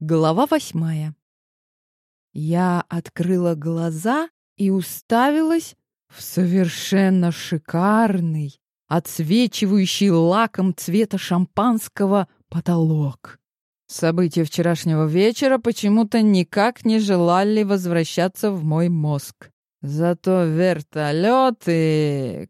Глава восьмая. Я открыла глаза и уставилась в совершенно шикарный, отсвечивающий лаком цвета шампанского потолок. События вчерашнего вечера почему-то никак не желали возвращаться в мой мозг. Зато вертолеты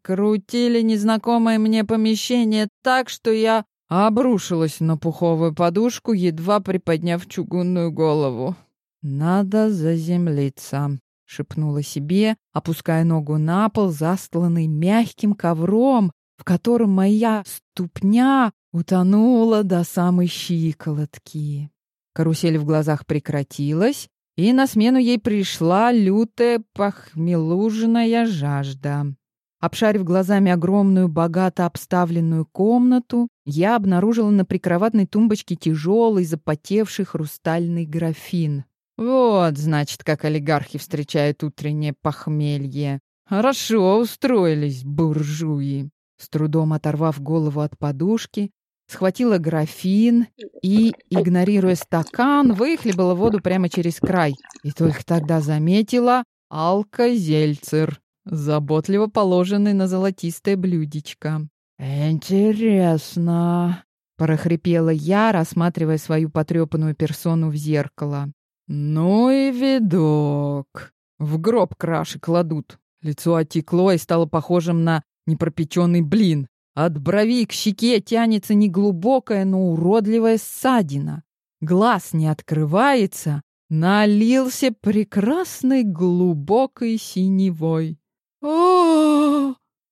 крутили незнакомое мне помещение так, что я обрушилась на пуховую подушку, едва приподняв чугунную голову. «Надо заземлиться», — шепнула себе, опуская ногу на пол, застланный мягким ковром, в котором моя ступня утонула до самой щиколотки. Карусель в глазах прекратилась, и на смену ей пришла лютая похмелужная жажда. Обшарив глазами огромную, богато обставленную комнату, я обнаружила на прикроватной тумбочке тяжелый, запотевший хрустальный графин. Вот, значит, как олигархи встречают утреннее похмелье. Хорошо устроились, буржуи. С трудом оторвав голову от подушки, схватила графин и, игнорируя стакан, выхлебала воду прямо через край. И только тогда заметила алкозельцер заботливо положенный на золотистое блюдечко. «Интересно», — прохрипела я, рассматривая свою потрепанную персону в зеркало. «Ну и видок. В гроб краши кладут. Лицо отекло и стало похожим на непропеченный блин. От брови к щеке тянется неглубокая, но уродливая ссадина. Глаз не открывается, налился прекрасной глубокой синевой. о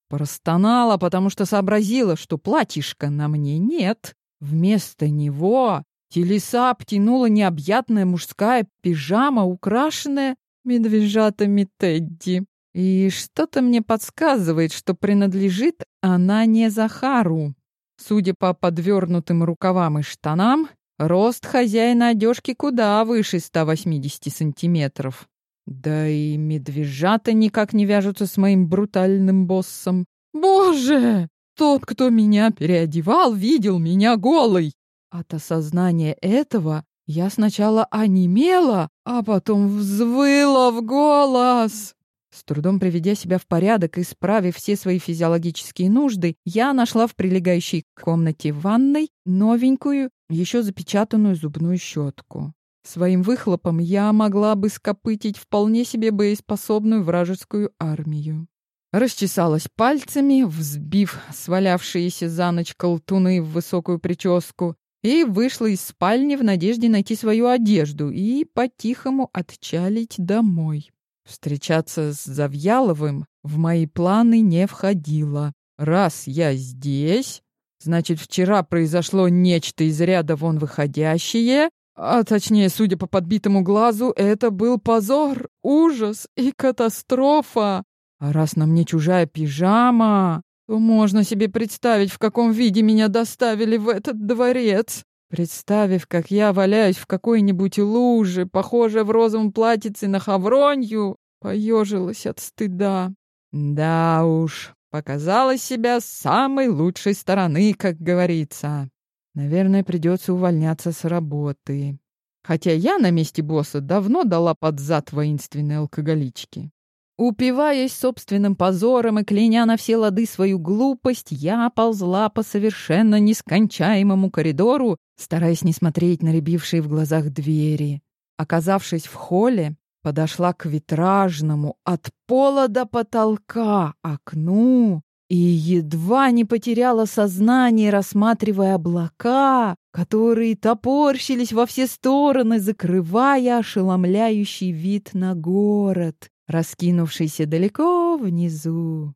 Простонала, потому что сообразила, что платьишка на мне нет. Вместо него телеса обтянула необъятная мужская пижама, украшенная медвежатами Тедди. И что-то мне подсказывает, что принадлежит она не Захару. Судя по подвернутым рукавам и штанам, рост хозяина одежки куда выше 180 сантиметров. Да и медвежата никак не вяжутся с моим брутальным боссом. Боже! Тот, кто меня переодевал, видел меня голой. От осознания этого я сначала онемела, а потом взвыла в голос. С трудом приведя себя в порядок и справив все свои физиологические нужды, я нашла в прилегающей к комнате ванной новенькую, еще запечатанную зубную щетку. Своим выхлопом я могла бы скопытить вполне себе боеспособную вражескую армию. Расчесалась пальцами, взбив свалявшиеся за ночь колтуны в высокую прическу, и вышла из спальни в надежде найти свою одежду и по-тихому отчалить домой. Встречаться с Завьяловым в мои планы не входило. Раз я здесь, значит, вчера произошло нечто из ряда вон выходящее, а точнее, судя по подбитому глазу, это был позор, ужас и катастрофа. А раз на мне чужая пижама, то можно себе представить, в каком виде меня доставили в этот дворец. Представив, как я валяюсь в какой-нибудь луже, похожей в розовом платьице на хавронью, поежилась от стыда. Да уж, показала себя с самой лучшей стороны, как говорится. Наверное, придется увольняться с работы. Хотя я на месте босса давно дала под зад воинственной алкоголички. Упиваясь собственным позором и кляня на все лады свою глупость, я ползла по совершенно нескончаемому коридору, стараясь не смотреть на рябившие в глазах двери. Оказавшись в холле, подошла к витражному от пола до потолка окну и едва не потеряла сознание, рассматривая облака, которые топорщились во все стороны, закрывая ошеломляющий вид на город, раскинувшийся далеко внизу.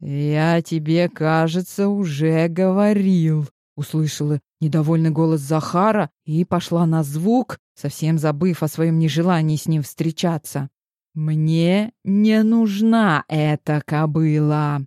«Я тебе, кажется, уже говорил», — услышала недовольный голос Захара и пошла на звук, совсем забыв о своем нежелании с ним встречаться. «Мне не нужна эта кобыла.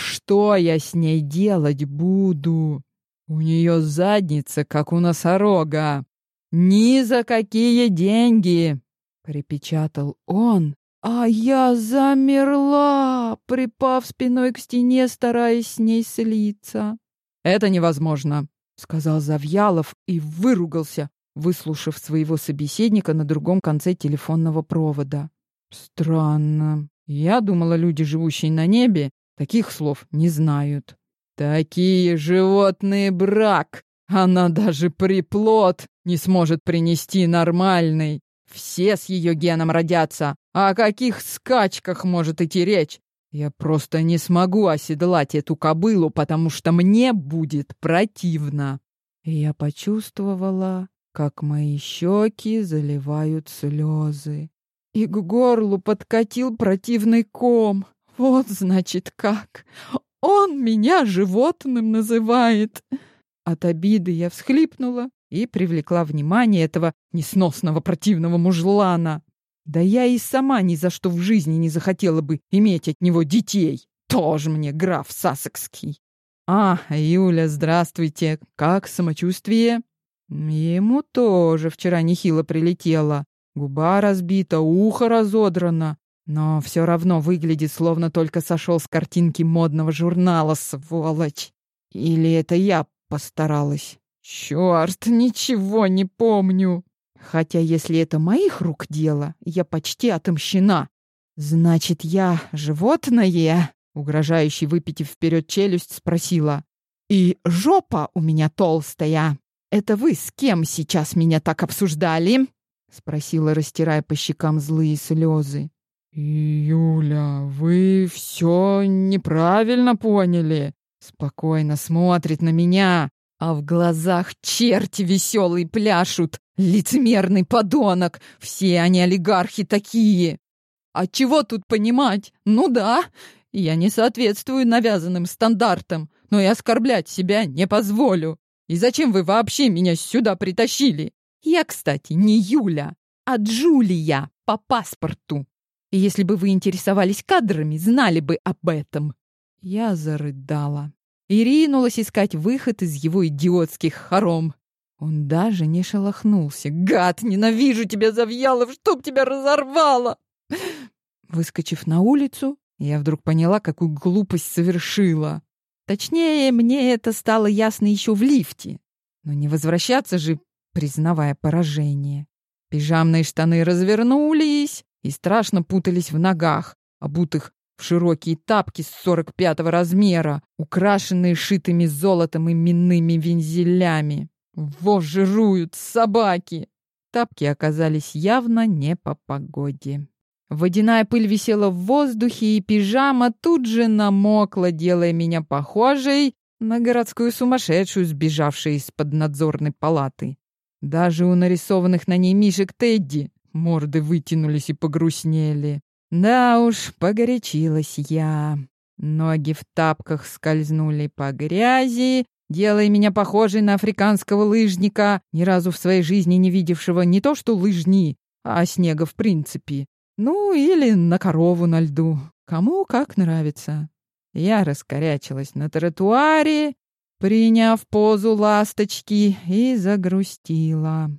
Что я с ней делать буду? У нее задница, как у носорога. Ни за какие деньги!» — припечатал он, а я замерла, припав спиной к стене, стараясь с ней слиться. «Это невозможно», — сказал Завьялов и выругался, выслушав своего собеседника на другом конце телефонного провода. Странно. Я думала, люди, живущие на небе, таких слов не знают. Такие животные брак. Она даже приплод не сможет принести нормальный. Все с ее геном родятся. О каких скачках может идти речь? Я просто не смогу оседлать эту кобылу, потому что мне будет противно. И я почувствовала, как мои щеки заливают слезы. И к горлу подкатил противный ком. Вот, значит, как. Он меня животным называет. От обиды я всхлипнула и привлекла внимание этого несносного противного мужлана. Да я и сама ни за что в жизни не захотела бы иметь от него детей. Тоже мне граф Сассекский. А, Юля, здравствуйте. Как самочувствие? Ему тоже вчера нехило прилетело. Губа разбита, ухо разодрано. Но все равно выглядит, словно только сошел с картинки модного журнала, сволочь. Или это я постаралась? Черт, ничего не помню. Хотя, если это моих рук дело, я почти отомщена. Значит, я животное? Угрожающе выпитив вперед челюсть, спросила. И жопа у меня толстая. Это вы с кем сейчас меня так обсуждали? Спросила, растирая по щекам злые слезы. «Юля, вы все неправильно поняли!» Спокойно смотрит на меня, а в глазах черти веселые пляшут. Лицемерный подонок! Все они олигархи такие! А чего тут понимать? Ну да, я не соответствую навязанным стандартам, но и оскорблять себя не позволю. И зачем вы вообще меня сюда притащили? Я, кстати, не Юля, а Джулия по паспорту. Если бы вы интересовались кадрами, знали бы об этом. Я зарыдала и ринулась искать выход из его идиотских хором. Он даже не шелохнулся. «Гад, ненавижу тебя, Завьялов, чтоб тебя разорвало!» Выскочив на улицу, я вдруг поняла, какую глупость совершила. Точнее, мне это стало ясно еще в лифте. Но не возвращаться же, признавая поражение. Пижамные штаны развернулись и страшно путались в ногах, обутых в широкие тапки с 45-го размера, украшенные шитыми золотом и минными вензелями. Во жируют собаки! Тапки оказались явно не по погоде. Водяная пыль висела в воздухе, и пижама тут же намокла, делая меня похожей на городскую сумасшедшую, сбежавшую из-под надзорной палаты. Даже у нарисованных на ней мишек Тедди морды вытянулись и погрустнели. Да уж, погорячилась я. Ноги в тапках скользнули по грязи, делая меня похожей на африканского лыжника, ни разу в своей жизни не видевшего не то что лыжни, а снега в принципе. Ну, или на корову на льду. Кому как нравится. Я раскорячилась на тротуаре, приняв позу ласточки, и загрустила.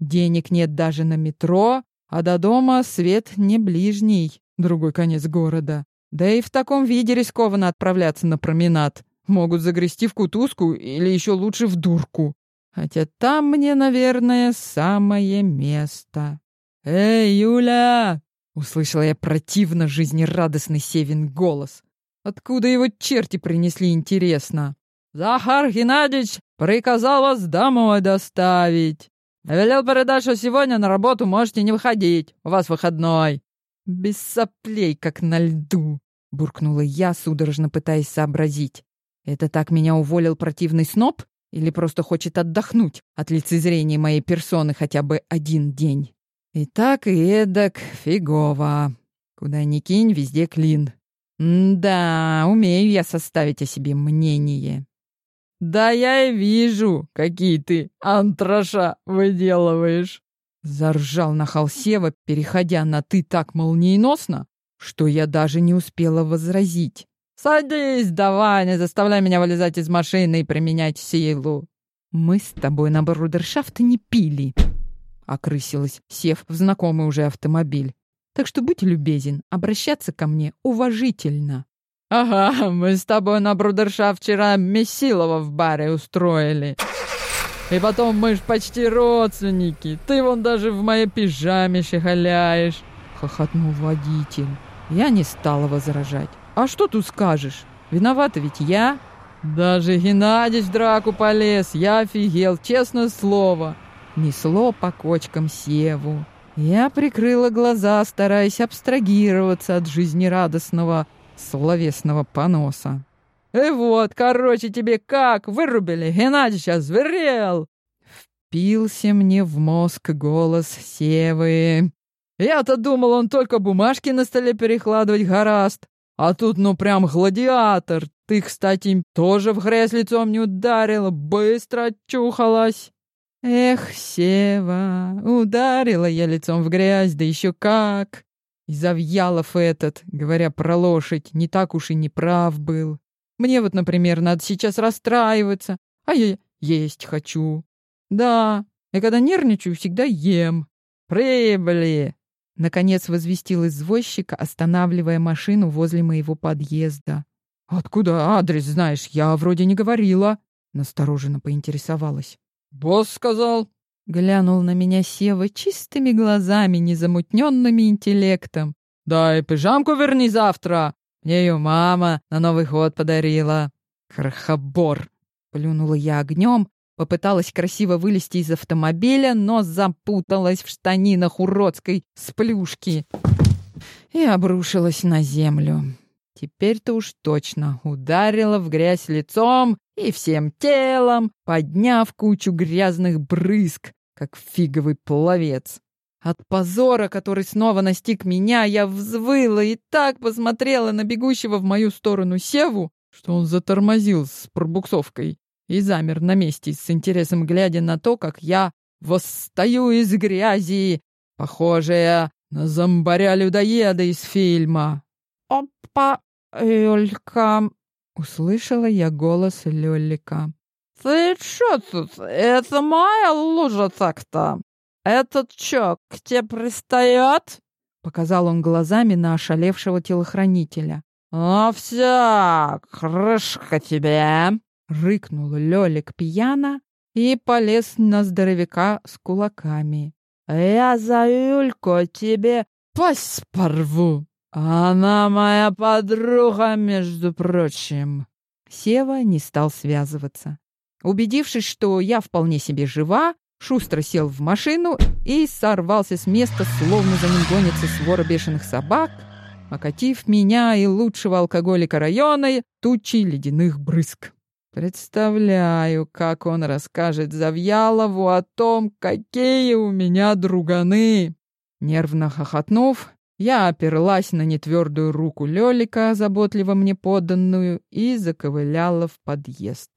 Денег нет даже на метро, а до дома свет не ближний, другой конец города. Да и в таком виде рискованно отправляться на променад. Могут загрести в кутузку или еще лучше в дурку. Хотя там мне, наверное, самое место. «Эй, Юля!» — услышала я противно жизнерадостный Севин голос. Откуда его черти принесли, интересно? «Захар Геннадьевич приказал вас домой доставить. Велел передать, что сегодня на работу можете не выходить. У вас выходной». «Без соплей, как на льду», — буркнула я, судорожно пытаясь сообразить. Это так меня уволил противный сноб? Или просто хочет отдохнуть от лицезрения моей персоны хотя бы один день? И так, и эдак фигово. Куда ни кинь, везде клин. М да, умею я составить о себе мнение. Да я и вижу, какие ты антраша выделываешь. Заржал на Сева, переходя на «ты» так молниеносно, что я даже не успела возразить. «Садись давай, не заставляй меня вылезать из машины и применять силу!» «Мы с тобой на брудершафт не пили!» — окрысилась, сев в знакомый уже автомобиль. «Так что будь любезен, обращаться ко мне уважительно!» «Ага, мы с тобой на брудершафт вчера Месилова в баре устроили!» И потом мы ж почти родственники. Ты вон даже в моей пижаме шихаляешь. Хохотнул водитель. Я не стала возражать. А что тут скажешь? Виновата ведь я. Даже Геннадий в драку полез. Я офигел, честное слово. Несло по кочкам Севу. Я прикрыла глаза, стараясь абстрагироваться от жизнерадостного словесного поноса. «И вот, короче, тебе как? Вырубили? Геннадий сейчас зверел!» Впился мне в мозг голос Севы. Я-то думал, он только бумажки на столе перекладывать гораст. А тут ну прям гладиатор. Ты, кстати, тоже в грязь лицом не ударила, быстро очухалась. Эх, Сева, ударила я лицом в грязь, да еще как. И Завьялов этот, говоря про лошадь, не так уж и не прав был. Мне вот, например, надо сейчас расстраиваться, а я есть хочу. Да, я когда нервничаю, всегда ем. Прибыли! Наконец возвестил извозчик, останавливая машину возле моего подъезда. «Откуда адрес знаешь? Я вроде не говорила», — настороженно поинтересовалась. «Босс сказал». Глянул на меня Сева чистыми глазами, незамутненными интеллектом. «Дай пижамку верни завтра. Мне ее мама на Новый год подарила». «Крохобор!» — плюнула я огнем, попыталась красиво вылезти из автомобиля, но запуталась в штанинах уродской сплюшки и обрушилась на землю. Теперь-то уж точно ударила в грязь лицом и всем телом, подняв кучу грязных брызг, как фиговый пловец. От позора, который снова настиг меня, я взвыла и так посмотрела на бегущего в мою сторону Севу, что он затормозил с пробуксовкой и замер на месте, с интересом глядя на то, как я восстаю из грязи, похожая на зомбаря-людоеда из фильма. «Опа, Юлька!» Услышала я голос Лёлика. «Ты чё тут? Это моя лужа так-то. Этот чё, к тебе пристает?» Показал он глазами на ошалевшего телохранителя. «Ну все, крышка тебе!» Рыкнул Лёлик пьяно и полез на здоровяка с кулаками. «Я за Юльку тебе пасть порву!» «Она моя подруга, между прочим». Сева не стал связываться. Убедившись, что я вполне себе жива, шустро сел в машину и сорвался с места, словно за ним гонится свора бешеных собак, окатив меня и лучшего алкоголика района тучей ледяных брызг. Представляю, как он расскажет Завьялову о том, какие у меня друганы. Нервно хохотнув, я оперлась на нетвердую руку Лёлика, заботливо мне поданную, и заковыляла в подъезд.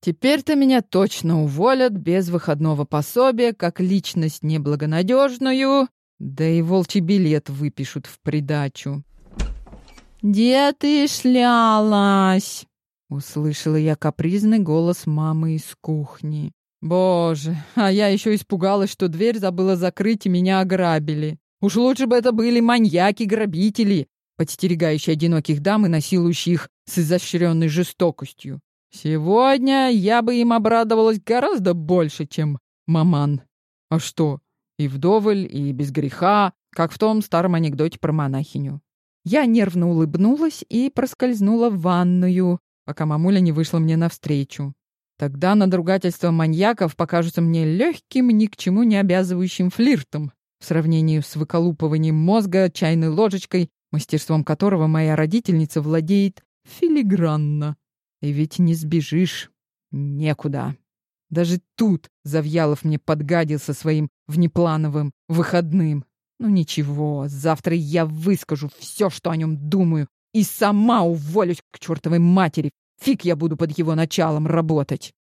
Теперь-то меня точно уволят без выходного пособия, как личность неблагонадежную, да и волчий билет выпишут в придачу. «Где ты шлялась?» — услышала я капризный голос мамы из кухни. «Боже, а я еще испугалась, что дверь забыла закрыть и меня ограбили. Уж лучше бы это были маньяки-грабители, подстерегающие одиноких дам и насилующие их с изощренной жестокостью. Сегодня я бы им обрадовалась гораздо больше, чем маман. А что, и вдоволь, и без греха, как в том старом анекдоте про монахиню. Я нервно улыбнулась и проскользнула в ванную, пока мамуля не вышла мне навстречу. Тогда надругательство маньяков покажутся мне легким, ни к чему не обязывающим флиртом в сравнении с выколупыванием мозга чайной ложечкой, мастерством которого моя родительница владеет филигранно. И ведь не сбежишь некуда. Даже тут Завьялов мне подгадил со своим внеплановым выходным. Ну ничего, завтра я выскажу все, что о нем думаю, и сама уволюсь к чертовой матери. Фиг я буду под его началом работать.